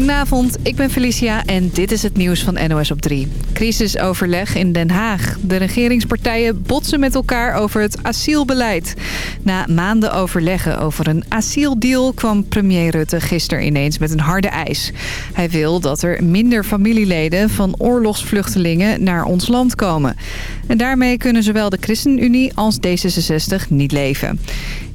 Goedenavond, ik ben Felicia en dit is het nieuws van NOS op 3. Crisisoverleg in Den Haag. De regeringspartijen botsen met elkaar over het asielbeleid. Na maanden overleggen over een asieldeal kwam premier Rutte gisteren ineens met een harde eis. Hij wil dat er minder familieleden van oorlogsvluchtelingen naar ons land komen. En daarmee kunnen zowel de ChristenUnie als D66 niet leven.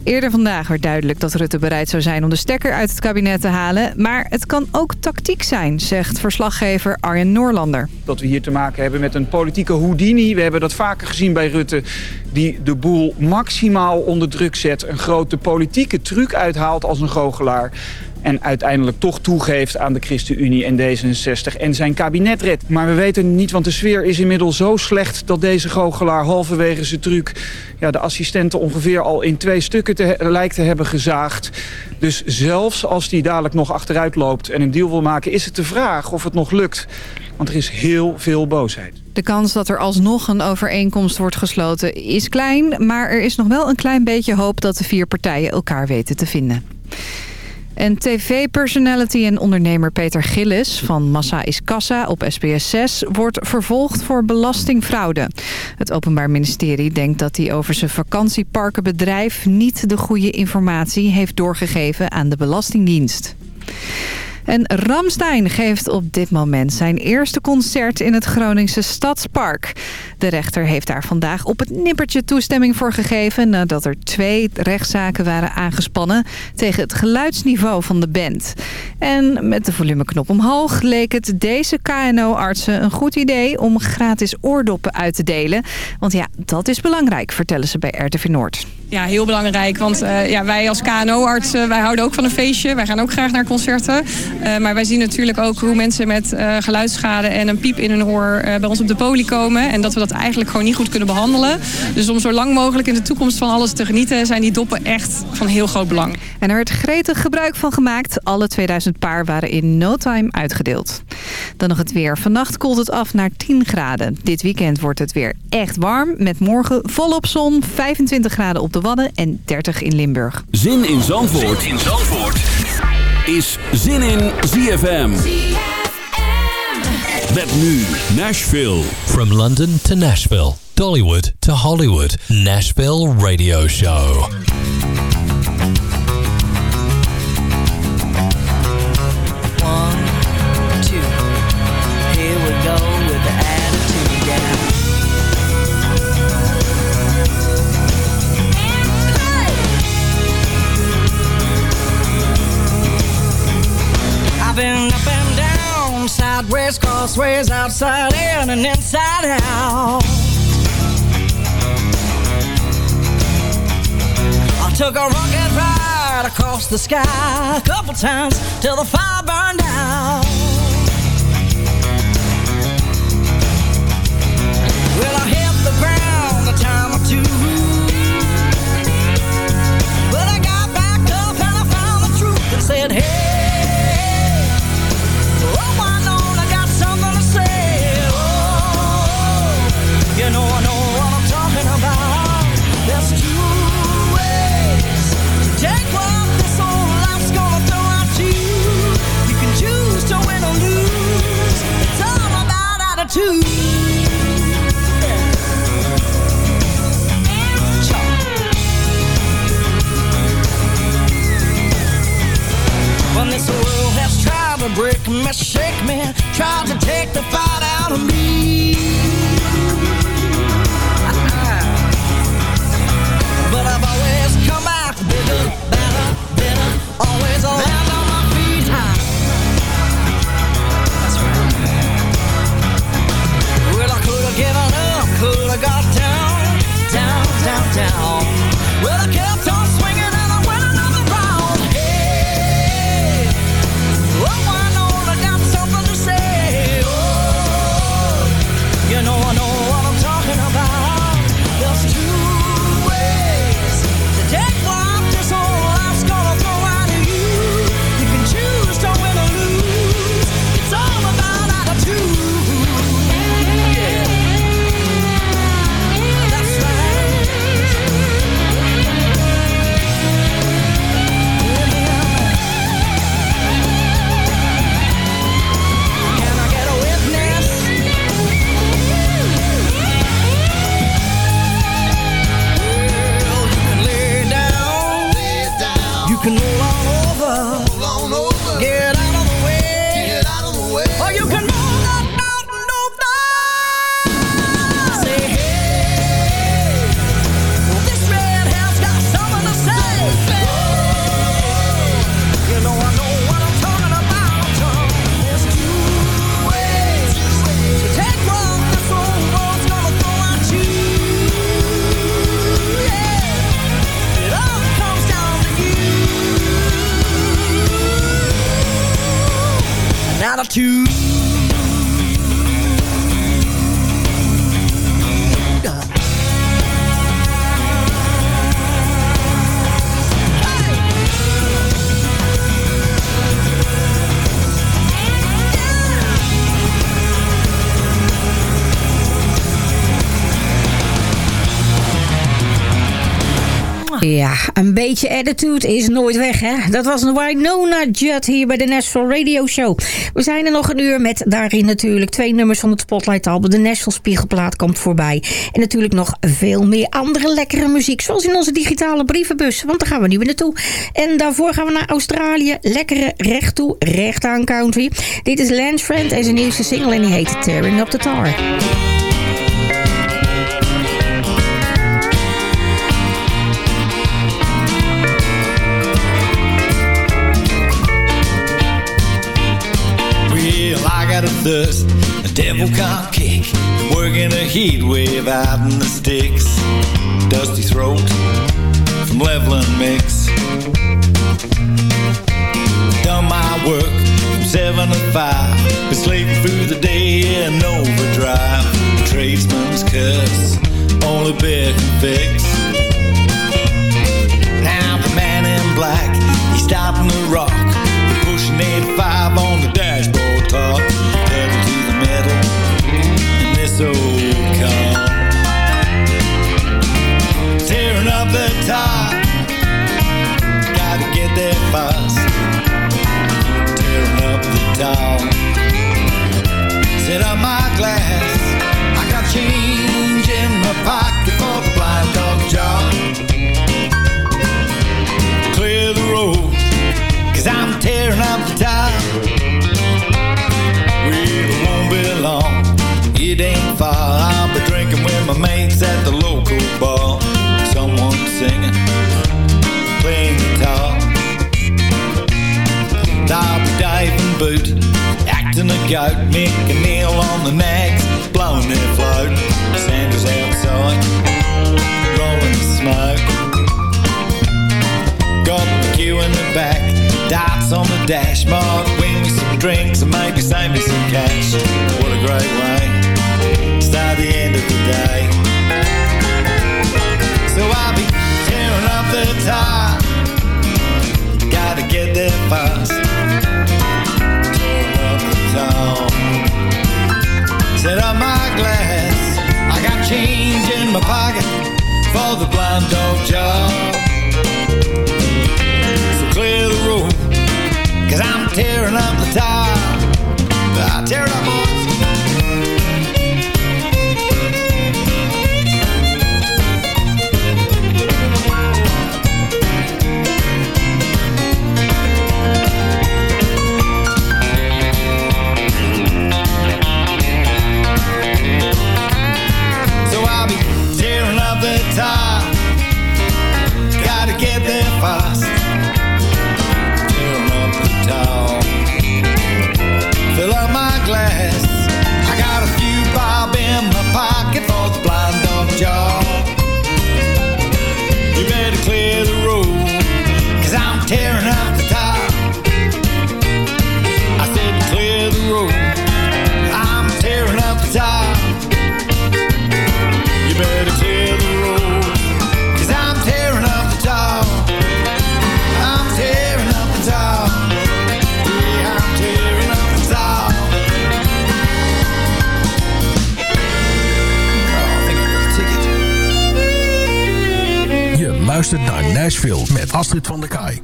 Eerder vandaag werd duidelijk dat Rutte bereid zou zijn om de stekker uit het kabinet te halen. Maar het kan ook tactiek zijn, zegt verslaggever Arjen Noorlander. Dat we hier te maken hebben met een politieke Houdini. We hebben dat vaker gezien bij Rutte. Die de boel maximaal onder druk zet. Een grote politieke truc uithaalt als een goochelaar. En uiteindelijk toch toegeeft aan de ChristenUnie en D66 en zijn kabinet redt. Maar we weten niet, want de sfeer is inmiddels zo slecht... dat deze goochelaar halverwege zijn truc... Ja, de assistenten ongeveer al in twee stukken te, lijkt te hebben gezaagd. Dus zelfs als die dadelijk nog achteruit loopt en een deal wil maken... is het de vraag of het nog lukt. Want er is heel veel boosheid. De kans dat er alsnog een overeenkomst wordt gesloten is klein... maar er is nog wel een klein beetje hoop dat de vier partijen elkaar weten te vinden. En tv-personality en ondernemer Peter Gillis van Massa is Kassa op SBS 6 wordt vervolgd voor belastingfraude. Het Openbaar Ministerie denkt dat hij over zijn vakantieparkenbedrijf niet de goede informatie heeft doorgegeven aan de Belastingdienst. En Ramstein geeft op dit moment zijn eerste concert in het Groningse Stadspark. De rechter heeft daar vandaag op het nippertje toestemming voor gegeven... nadat er twee rechtszaken waren aangespannen tegen het geluidsniveau van de band. En met de volumeknop omhoog leek het deze KNO-artsen een goed idee... om gratis oordoppen uit te delen. Want ja, dat is belangrijk, vertellen ze bij RTV Noord. Ja, heel belangrijk. Want uh, ja, wij als KNO-artsen, wij houden ook van een feestje. Wij gaan ook graag naar concerten. Uh, maar wij zien natuurlijk ook hoe mensen met uh, geluidsschade en een piep in hun oor bij ons op de poli komen. En dat we dat eigenlijk gewoon niet goed kunnen behandelen. Dus om zo lang mogelijk in de toekomst van alles te genieten... zijn die doppen echt van heel groot belang. En er werd gretig gebruik van gemaakt. Alle 2000 paar waren in no time uitgedeeld. Dan nog het weer. Vannacht koelt het af naar 10 graden. Dit weekend wordt het weer echt warm. Met morgen volop zon, 25 graden op de Wadden en 30 in Limburg. Zin in Zandvoort, zin in Zandvoort. Is Zin in ZFM. Met nu Nashville. From London to Nashville, Dollywood to Hollywood, Nashville Radio Show. Sideways, crossways, outside in and inside out. I took a rocket ride across the sky a couple times till the fire burned out. Well, I hit the ground a time or two. But I got back up and I found the truth and said, hey. Attitude. Ja, een beetje attitude is nooit weg, hè? Dat was een Winona Judd hier bij de Nashville Radio Show. We zijn er nog een uur met daarin natuurlijk twee nummers van het Spotlight album. De Nashville Spiegelplaat komt voorbij. En natuurlijk nog veel meer andere lekkere muziek. Zoals in onze digitale brievenbus, want daar gaan we nu weer naartoe. En daarvoor gaan we naar Australië. Lekkere recht toe, recht aan country. Dit is Lance Friend en zijn nieuwste single en die heet Tearing Up the Tar. Got a devil can't kick. Working a heat wave out in the sticks. Dusty throat from leveling mix. Done my work from seven to five. Been slaving through the day in overdrive. Tradesman's curse, only bear can fix. Now the man in black, he's stopping the rock. Pushing 85 on the dashboard top. Up goat, making nail on the nags, blowing their float. Sandra's outside, rolling the smoke. Got the queue in the back, darts on the dash, mark, win me some drinks and maybe save me some cash. What a great way to start the end of the day. So I'll be tearing up the top, gotta get there fast. Top, set up my glass. I got change in my pocket for the blind dog job. So clear the road, cause I'm tearing up the top. I tear it up, boys. Tearing up the top. I said clear the road. I'm tearing up the top. You better clear the road, cause I'm tearing up the top. I'm tearing up the top. Yeah, I'm tearing up the top. Oh, I think I a ticket. Je luistert naar Nashville met Astrid van der Kaai.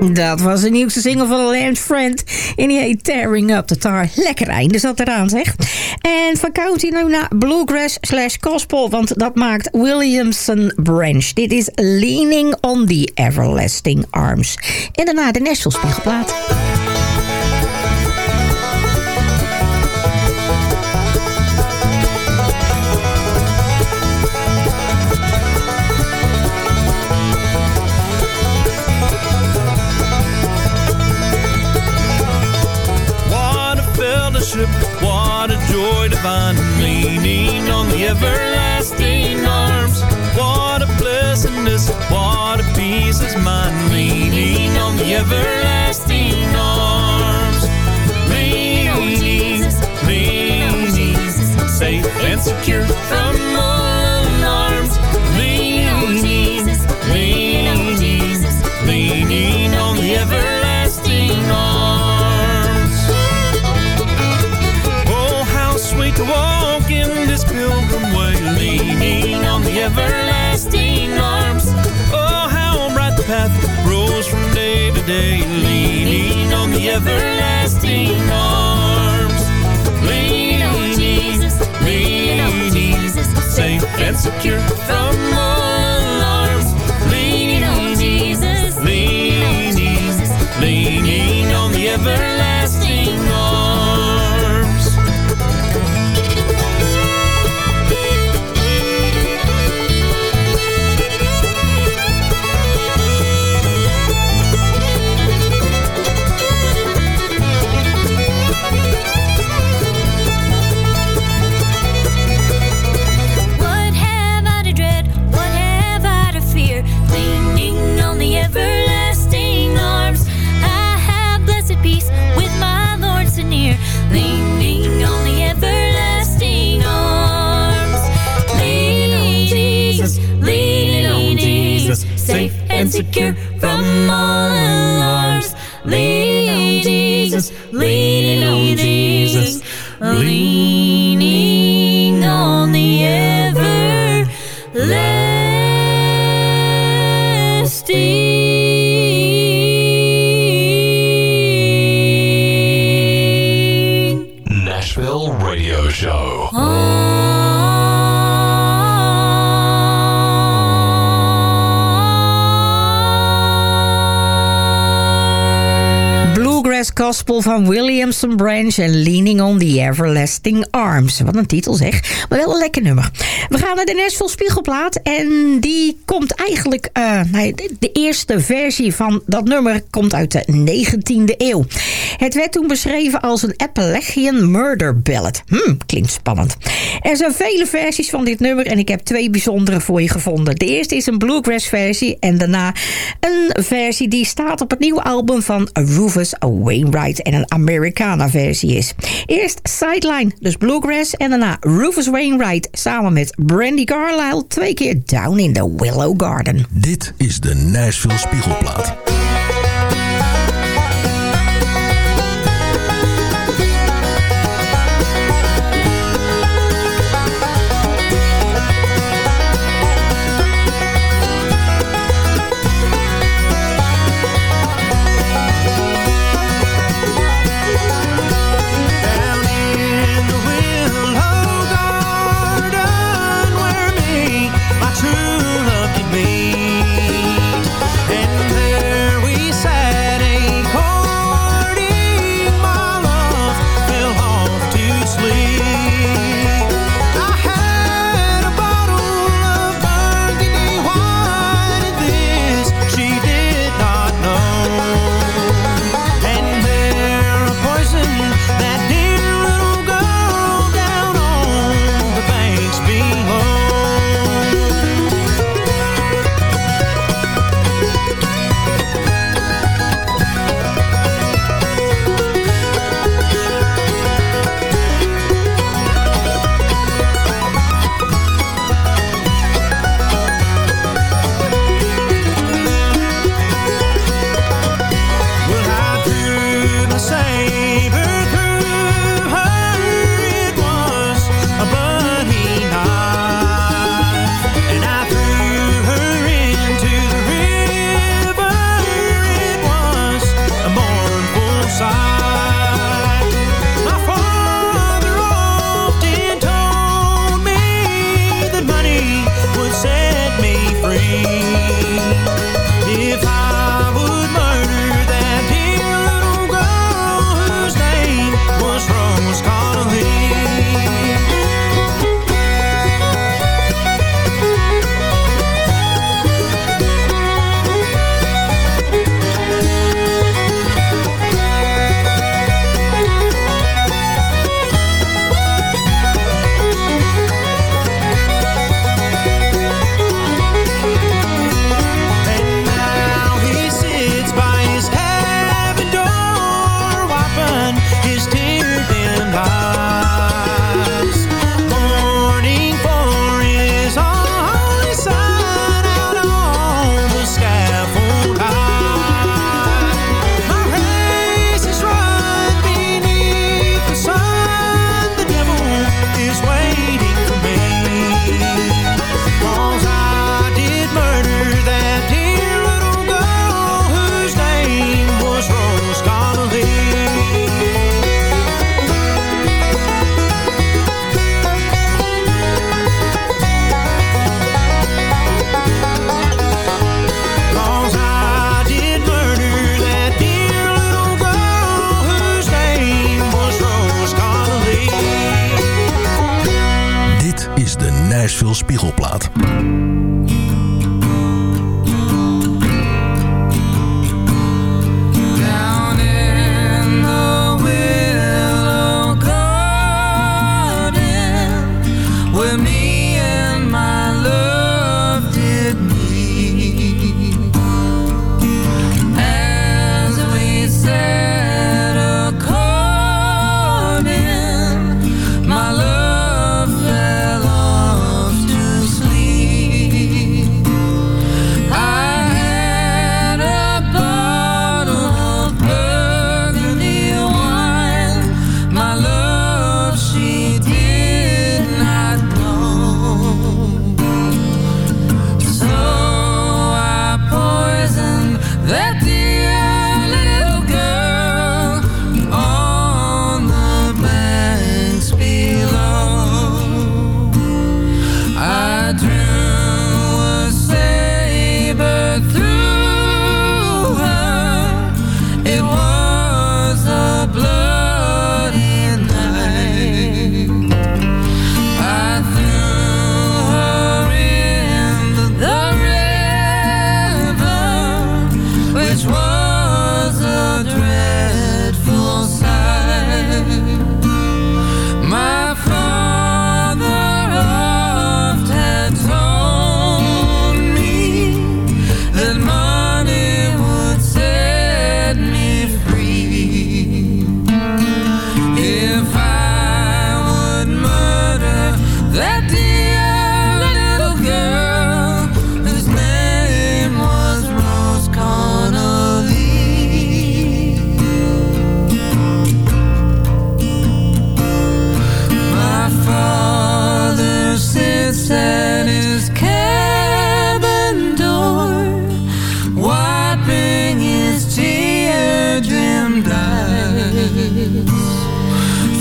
Dat was de nieuwste single van Lance Friend. En die heet Tearing Up the Tar. Lekker einde zat eraan, zeg. En van country nu naar bluegrass slash gospel. Want dat maakt Williamson Branch. Dit is Leaning on the Everlasting Arms. En daarna de Nashville Spiegelplaat. Day, leaning on the everlasting arms. Leaning on Jesus, leaning on Jesus, safe and secure from all Safe and secure from all Van Williamson Branch en Leaning on the Everlasting Arms. Wat een titel zeg, maar wel een lekker nummer. We gaan naar de Nashville Spiegelplaat en die komt eigenlijk... eh, de eerste versie van dat nummer komt uit de 19e eeuw. Het werd toen beschreven als een Appalachian Murder Ballad. Hmm, klinkt spannend. Er zijn vele versies van dit nummer en ik heb twee bijzondere voor je gevonden. De eerste is een bluegrass versie en daarna een versie die staat op het nieuwe album van Rufus Wainwright en een Americana versie is. Eerst Sideline, dus bluegrass en daarna Rufus Wainwright samen met Brandy Carlisle twee keer Down in the Willow Garden. Dit is de Nashville Spiegelplaat.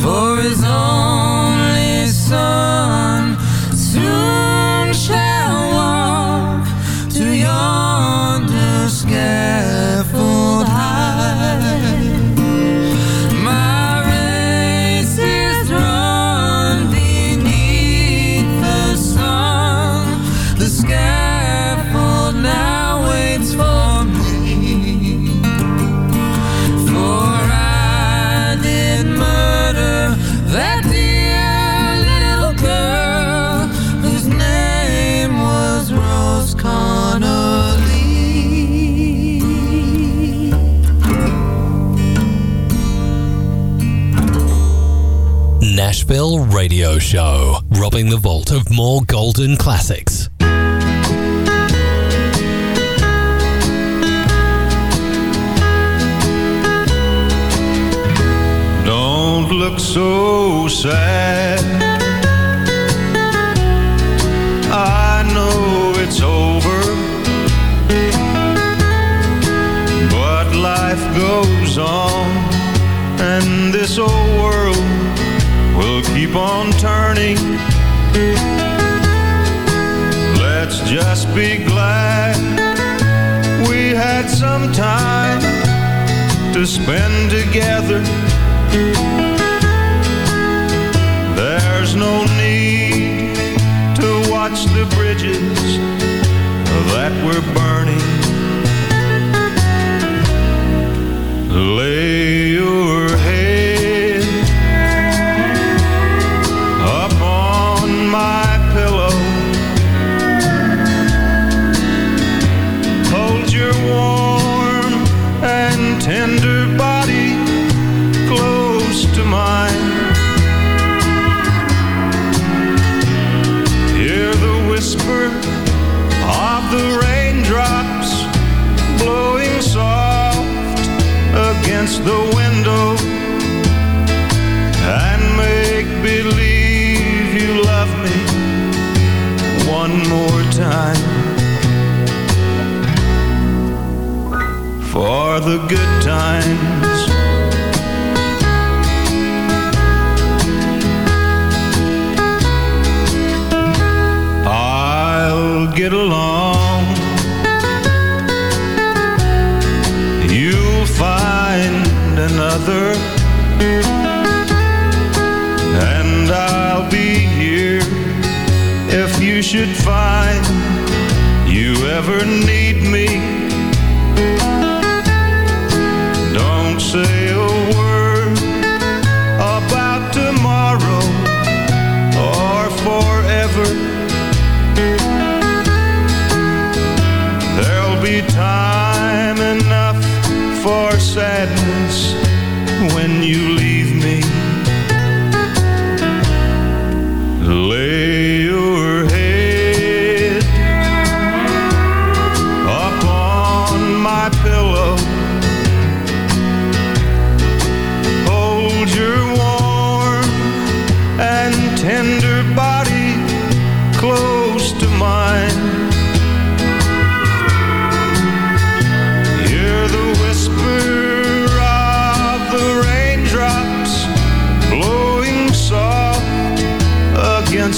for his own radio show, robbing the vault of more golden classics. Don't look so sad Just be glad we had some time to spend together. There's no need to watch the bridges that were burning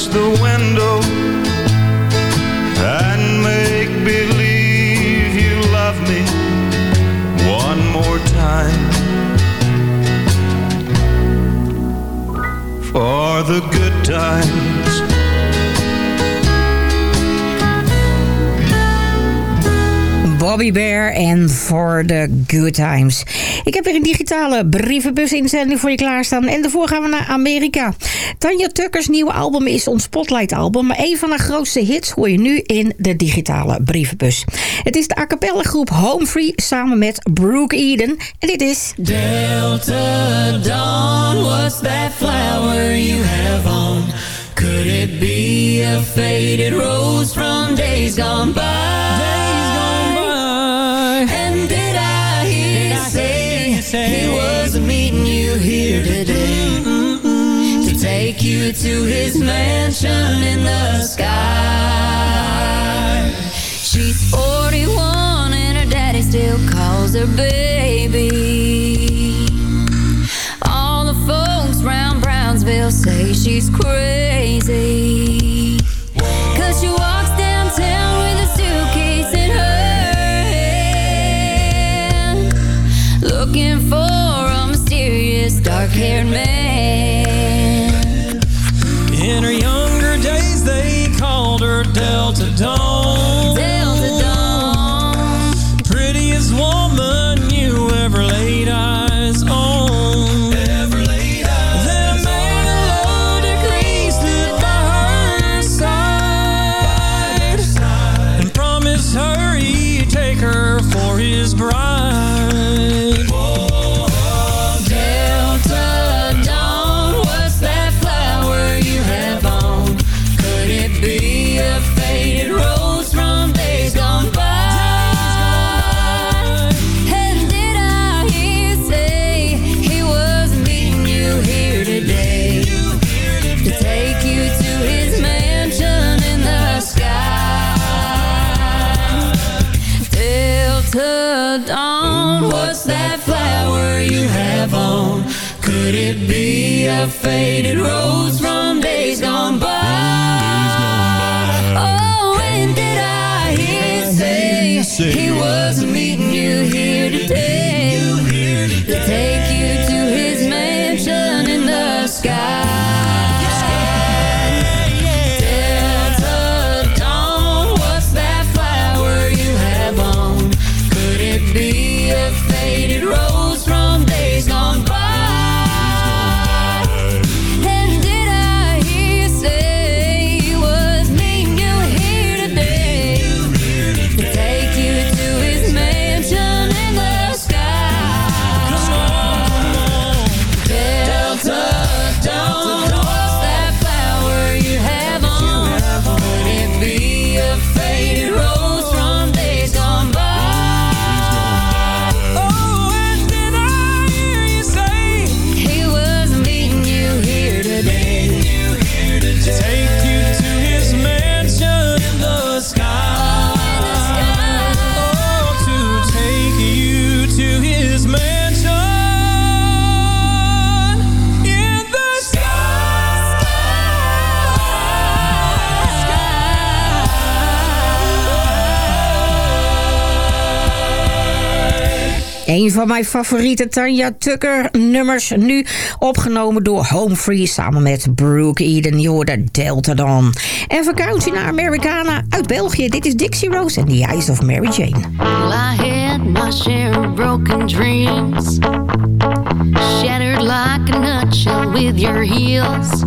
the window and make believe you love me one more time for the good times. Bobby Bare en For the Good Times. Ik heb weer een digitale brievenbus inzending voor je klaarstaan. En daarvoor gaan we naar Amerika. Tanja Tuckers nieuwe album is ons Spotlight album. Maar een van haar grootste hits hoor je nu in de digitale brievenbus. Het is de a cappella groep Home Free samen met Brooke Eden. En dit is... Delta Dawn, what's that flower you have on? Could it be a faded rose from days gone by? Say, he was meeting you here today to take you to his mansion in the sky? She's 41 and her daddy still calls her baby. All the folks round Brownsville say she's crazy. Delta a faded rose from days gone by? Oh, and did I hear say he was meeting you here today to take you Een van mijn favoriete Tanja Tucker nummers. Nu opgenomen door Homefree samen met Brooke Eden. Je hoorde Delta Dawn. En vakantie naar Americana uit België. Dit is Dixie Rose en The Eyes of Mary Jane. Well, I had my share of broken dreams. Shattered like a nutshell with your heels.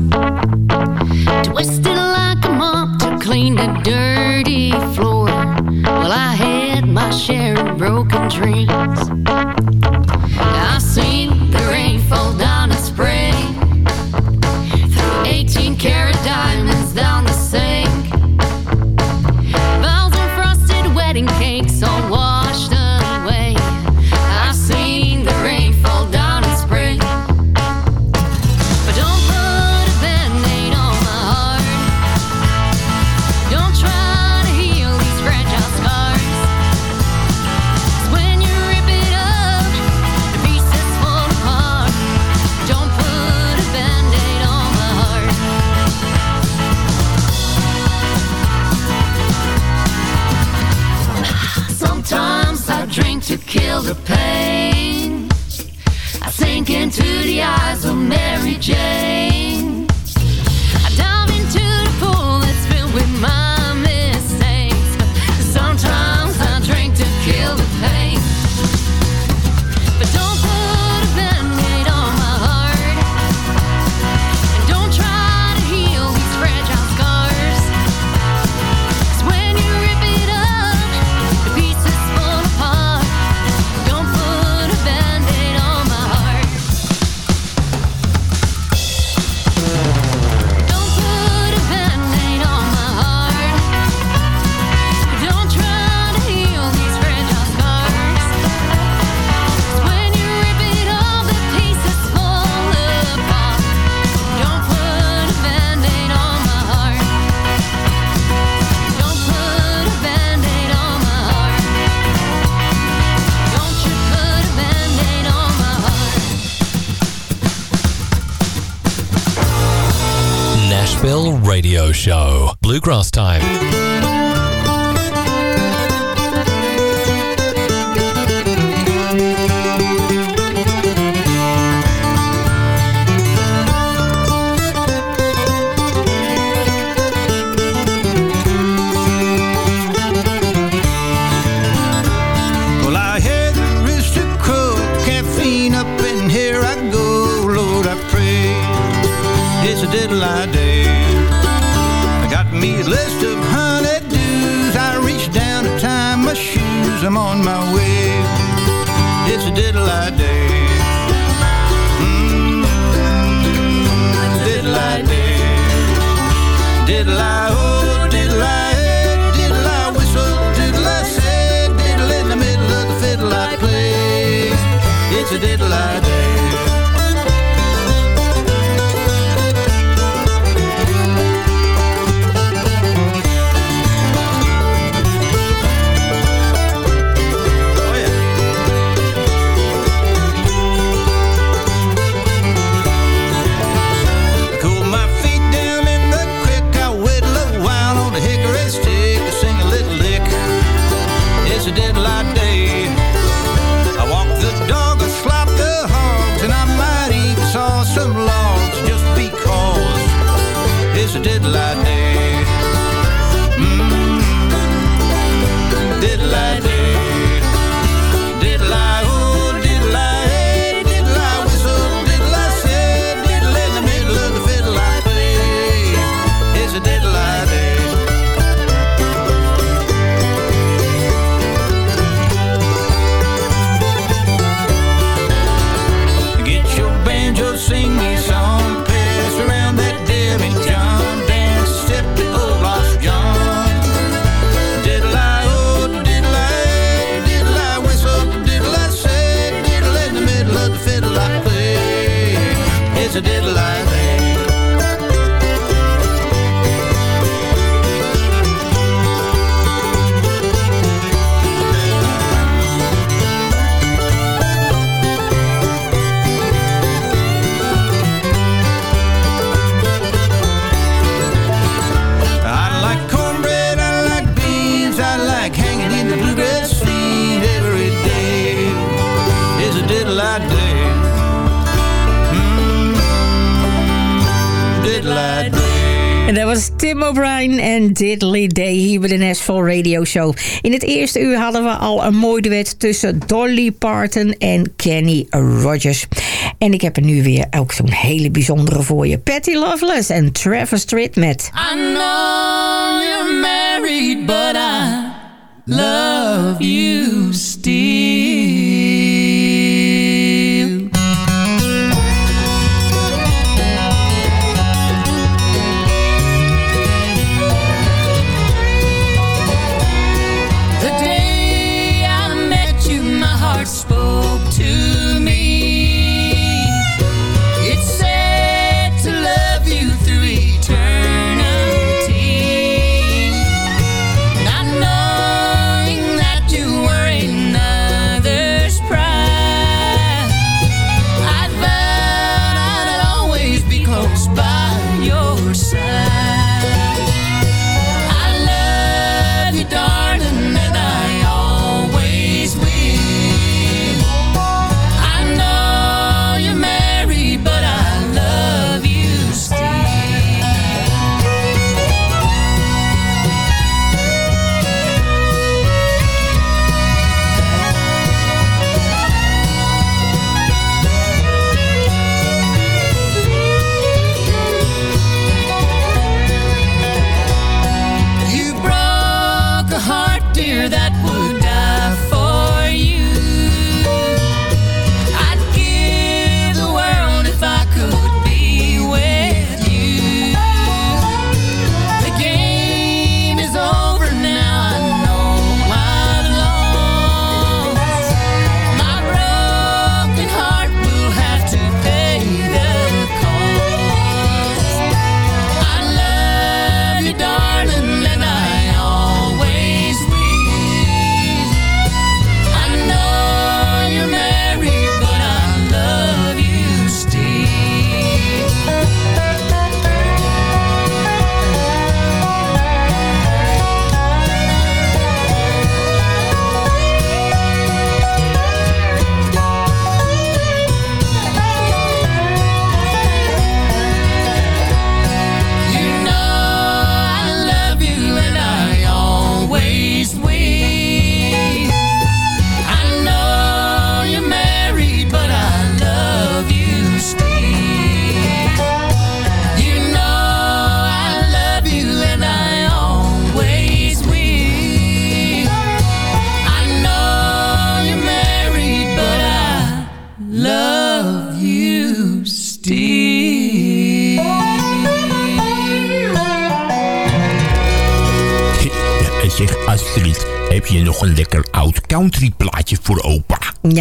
Twisted like a mop to clean the dirty floor. Well, I had my share of broken dreams. I've seen the rain fall into the eyes of Mary Jane. bluegrass time. Diddley Day hier bij de Nashville Radio Show. In het eerste uur hadden we al een mooi duet tussen Dolly Parton en Kenny Rogers. En ik heb er nu weer ook zo'n hele bijzondere voor je. Patty Loveless en Travis Tritt met... I married, but I love you.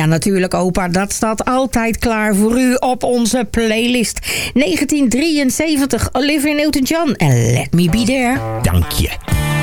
natuurlijk opa, dat staat altijd klaar voor u op onze playlist. 1973, Olivia Newton-John en Let Me Be There. Dank je.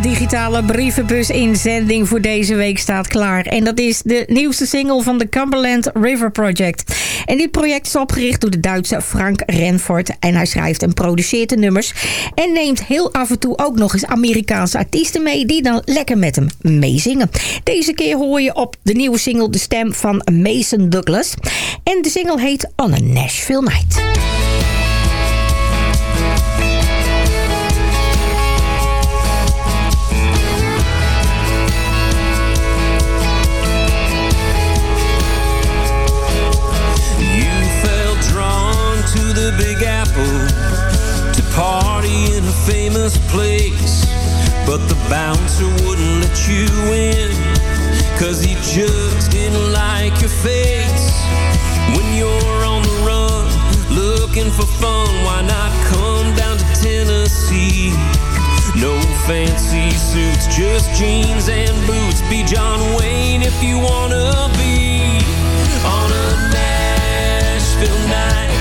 Digitale brievenbus-inzending voor deze week staat klaar. En dat is de nieuwste single van de Cumberland River Project. En dit project is opgericht door de Duitse Frank Renford. En hij schrijft en produceert de nummers. En neemt heel af en toe ook nog eens Amerikaanse artiesten mee... die dan lekker met hem meezingen. Deze keer hoor je op de nieuwe single de stem van Mason Douglas. En de single heet On a Nashville Night. Famous place. But the bouncer wouldn't let you in, cause he just didn't like your face. When you're on the run, looking for fun, why not come down to Tennessee? No fancy suits, just jeans and boots. Be John Wayne if you wanna be on a Nashville night.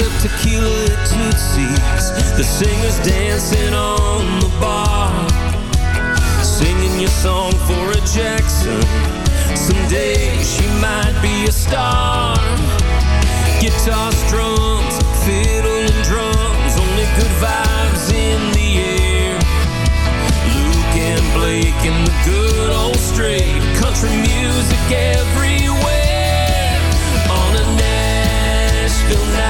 Of tequila Tootsie's. The singers dancing on the bar. Singing your song for a Jackson. Someday she might be a star. Guitar strums, fiddle and drums. Only good vibes in the air. Luke and Blake in the good old straight. Country music everywhere. On a Nashville night.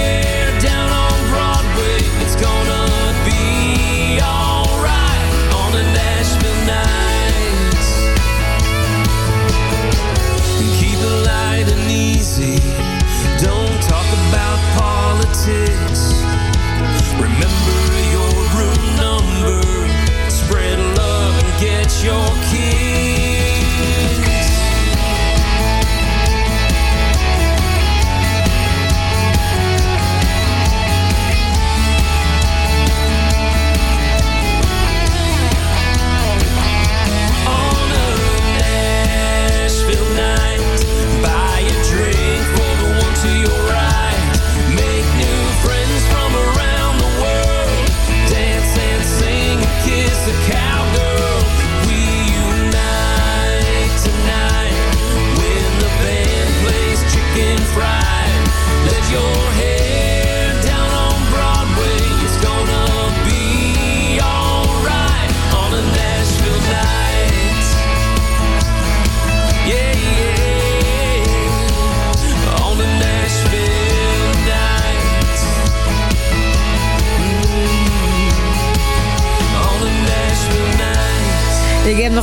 politics.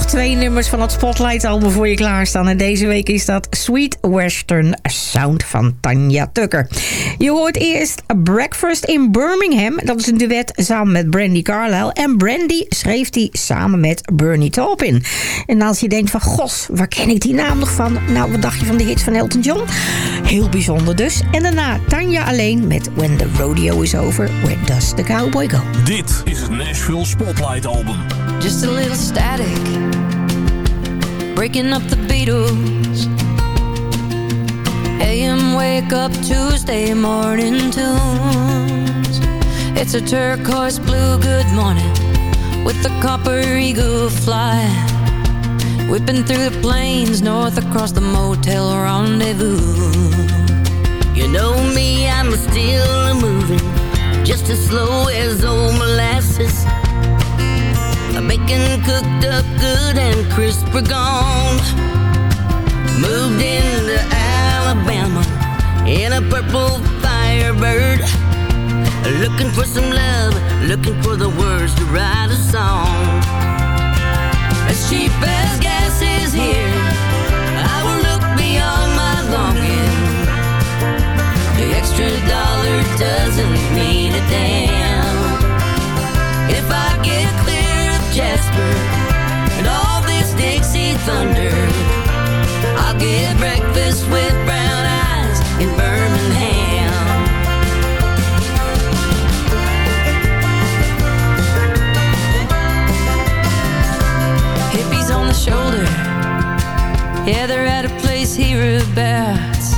Twee nummers van het Spotlight album voor je klaarstaan. En deze week is dat Sweet Western Sound van Tanya Tucker. Je hoort eerst Breakfast in Birmingham. Dat is een duet samen met Brandy Carlisle. En Brandy schreef die samen met Bernie Taupin. En als je denkt van, gos, waar ken ik die naam nog van? Nou, wat dacht je van de hits van Elton John? Heel bijzonder dus. En daarna Tanya alleen met When the Rodeo is Over, Where Does the Cowboy Go? Dit is het Nashville Spotlight Album. just a little static breaking up the Beatles. AM wake up Tuesday morning tunes. It's a turquoise blue good morning with the copper eagle fly. Whipping through the plains north across the motel rendezvous. You know me, I'm still moving, just as slow as old molasses. Bacon cooked up good and crisp are gone. Moved into Alabama in a purple firebird. Looking for some love, looking for the words to write a song. As cheap as gas is here, I will look beyond my longing. The extra dollar doesn't mean a damn. If I get Jasper and all this Dixie thunder, I'll get breakfast with brown eyes in Birmingham. Hippies on the shoulder. Yeah, they're at a place hereabouts.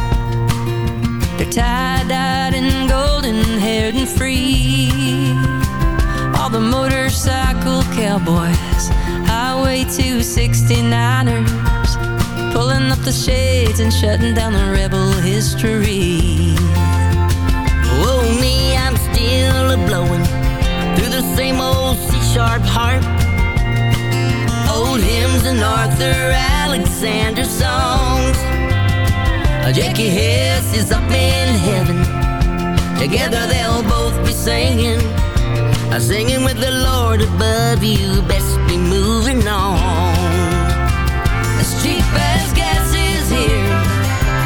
They're tie-dyed and golden haired and free. All the motorcycle cowboys, Highway 269ers, pulling up the shades and shutting down the rebel history. Whoa, me, I'm still a blowing through the same old C-sharp harp. Old hymns and Arthur Alexander songs. Jackie Hess is up in heaven. Together they'll both be singing. Uh, Singing with the Lord above you, best be moving on. As cheap as gas is here,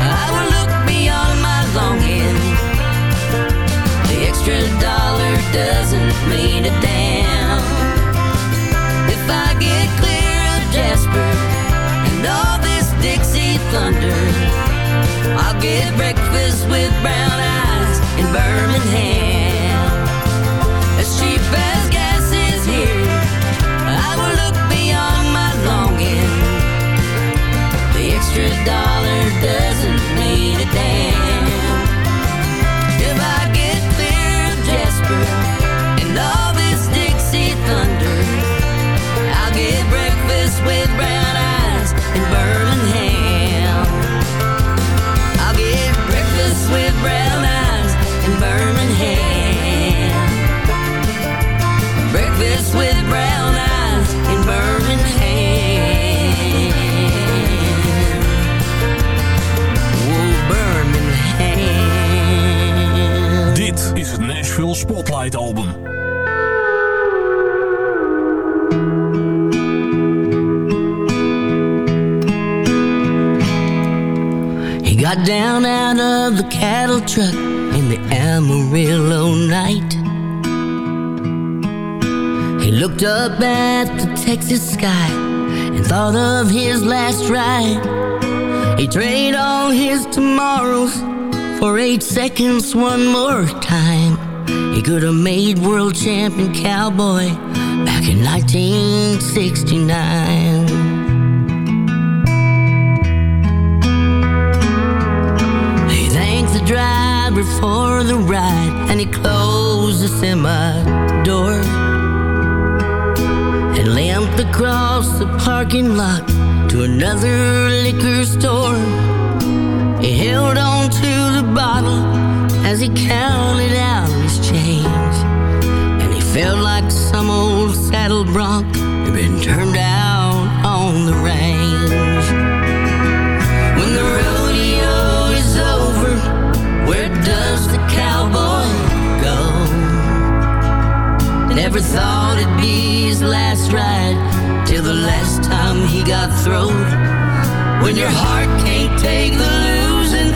I will look beyond my longing. The extra dollar doesn't mean a damn. If I get clear of Jasper and all this Dixie thunder, I'll get breakfast with brown eyes in Birmingham. Birmingham. Breakfast with brown eyes in Birmingham. Oh, Birmingham. Dit is het Nashville Spotlight Album. He got down out of the cattle truck the Amarillo night. He looked up at the Texas sky and thought of his last ride. He traded all his tomorrows for eight seconds one more time. He could have made world champion cowboy back in 1969. For the ride and he closed the semi door and limped across the parking lot to another liquor store. He held on to the bottle as he counted out his change and he felt like some old saddle bronc had been turned out on the range. Never thought it'd be his last ride till the last time he got throwed. When your heart can't take the losing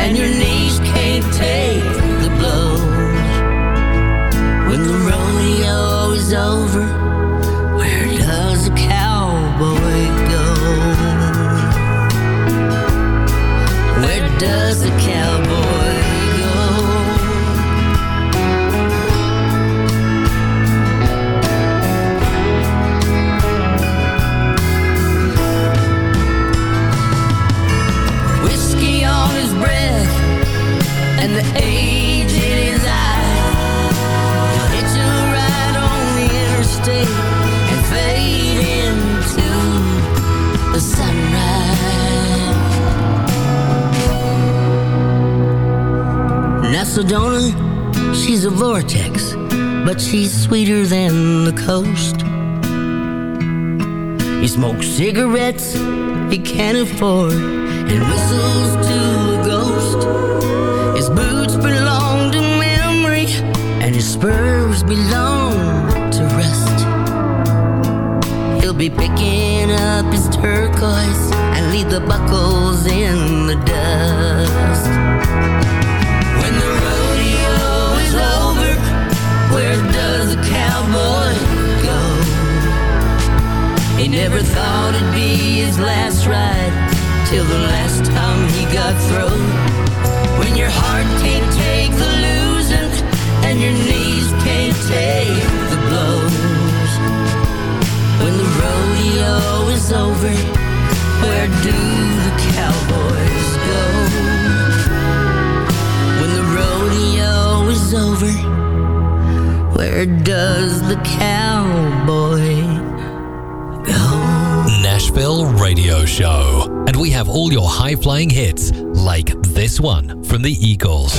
and your knees can't take the blows. When the rodeo is over, she's sweeter than the coast. He smokes cigarettes he can't afford and whistles to a ghost. His boots belong to memory, and his spurs belong to rust. He'll be picking up his turquoise and leave the buckles in the dust. Never thought it'd be his last ride till the last time he got thrown. When your heart can't take the losing and your knees can't take the blows. When the rodeo is over, where do the cowboys go? When the rodeo is over, where does the cowboy Nashville Radio Show. And we have all your high flying hits, like this one from the Eagles.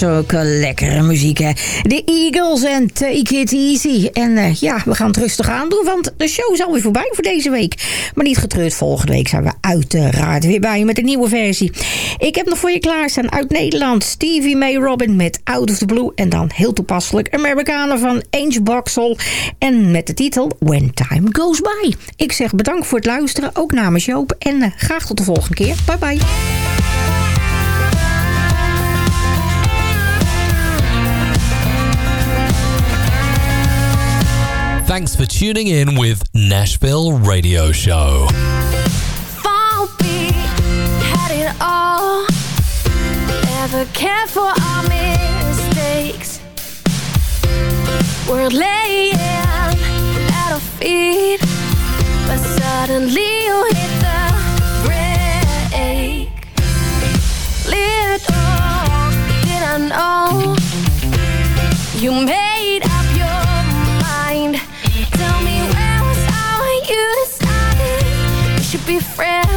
Zulke lekkere muziek, hè? De Eagles en Take It Easy. En eh, ja, we gaan het rustig aandoen, want de show is alweer voorbij voor deze week. Maar niet getreurd, volgende week zijn we uiteraard weer bij je met een nieuwe versie. Ik heb nog voor je klaarstaan uit Nederland Stevie May Robin met Out of the Blue. En dan heel toepasselijk Amerikanen van Angel Boxel. En met de titel When Time Goes By. Ik zeg bedankt voor het luisteren, ook namens Joop. En eh, graag tot de volgende keer. Bye bye. Thanks for tuning in with Nashville Radio Show. Had it all. Never for our mistakes. We're laying at our feet, but suddenly you hit the. Little did I know you made. friend.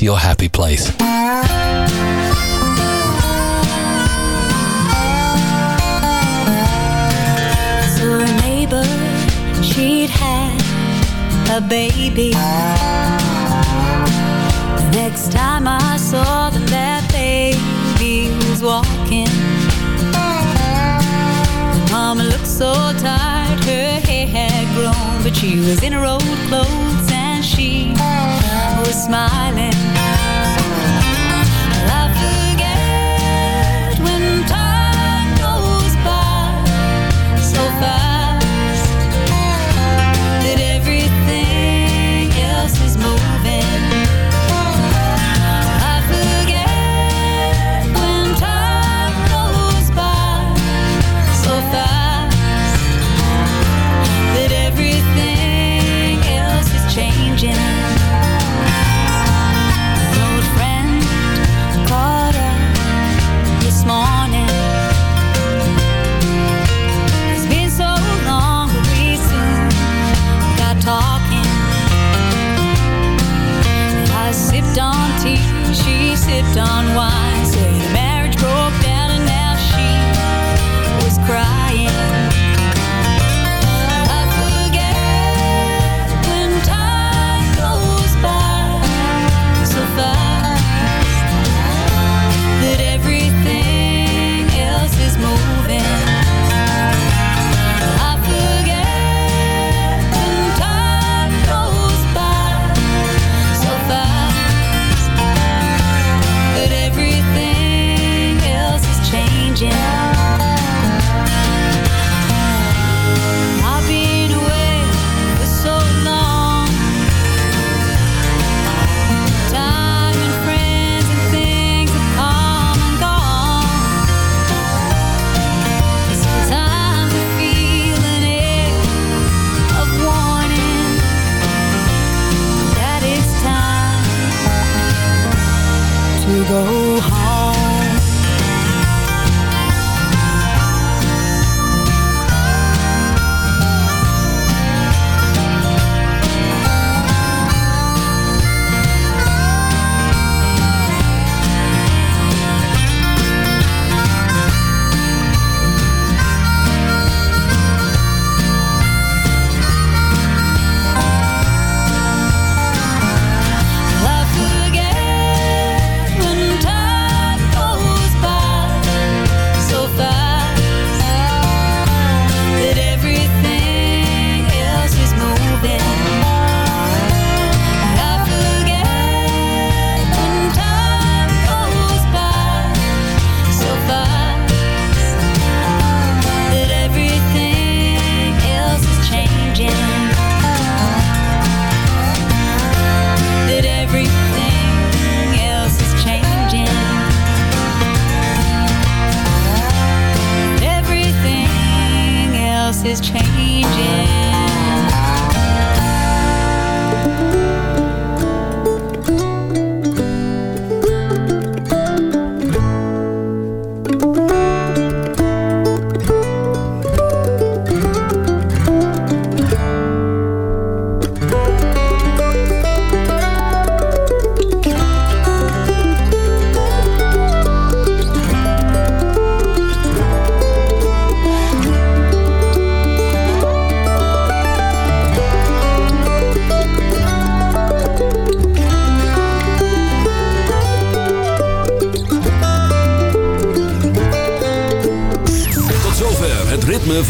to your happy place.